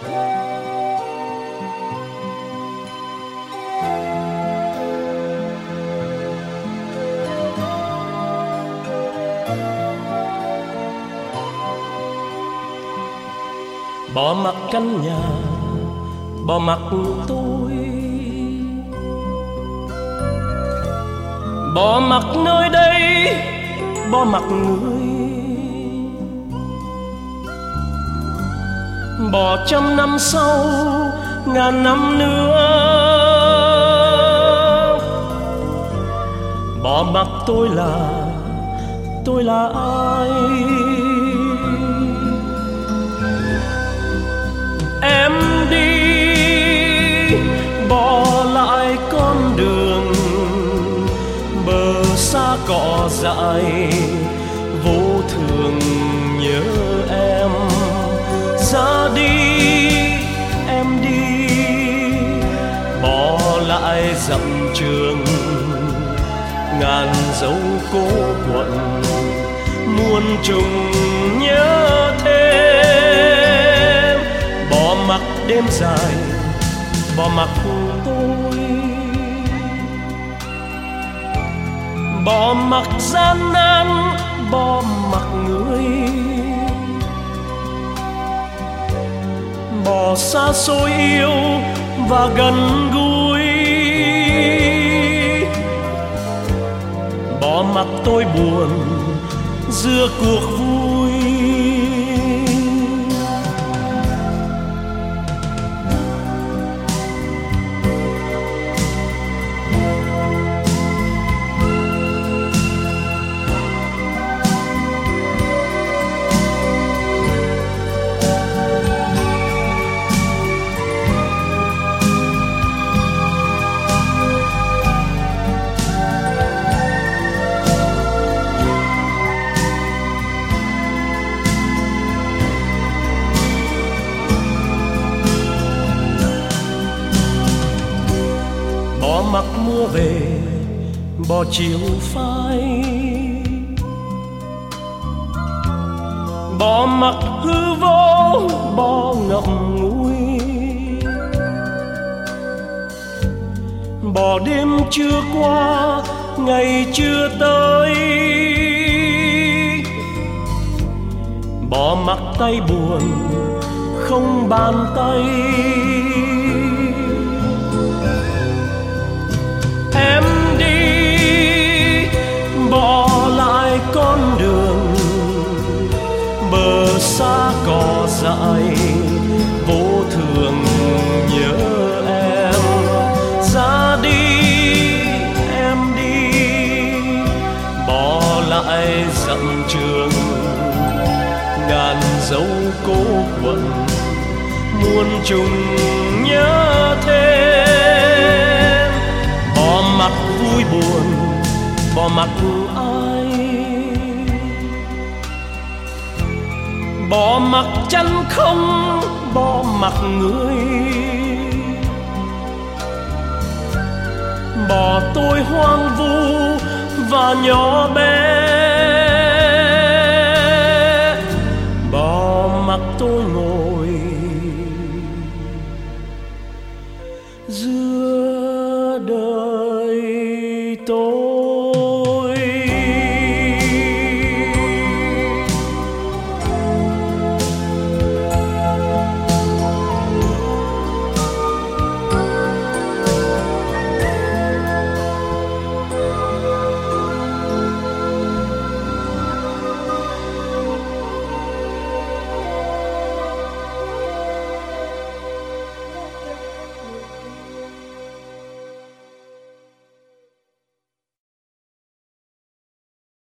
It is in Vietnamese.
bỏ mặt căn nhà bỏ mặt tôi. Bỏ mặt nơi đây bỏ mặt người. Bỏ trăm năm sau, ngàn năm nữa. Bỏ mặc tôi là tôi là ai? Em đi, bỏ lại con đường. Bờ xa cỏ dại, vô thường nhớ em ra đi, em đi. Bỏ lại dặm trường, ngàn dấu cố quận, muôn trùng nhớ thêm. Bỏ mặc đêm dài, bỏ mặc tôi. Bỏ mặc gian nan, bỏ mặc người. Bỏ xa xôi yêu và gần gũi. Bỏ mặc tôi buồn giữa cuộc vui bỏ mưa về bỏ chiều phai. Bỏ mặc hư vô, bỏ ngậm ngùi. Bỏ đêm chưa qua, ngày chưa tới. Bỏ mặc tay buồn, không bàn tay. Xa cỏ dại, vô thường nhớ em. Ra đi, em đi, bỏ lại dặm trường. Ngàn dấu cố quận, muôn trùng nhớ thêm. Bỏ mặt vui buồn, bỏ mặt ai bỏ mặc chân không bỏ mặc người. Bỏ tôi hoang vu và nhỏ bé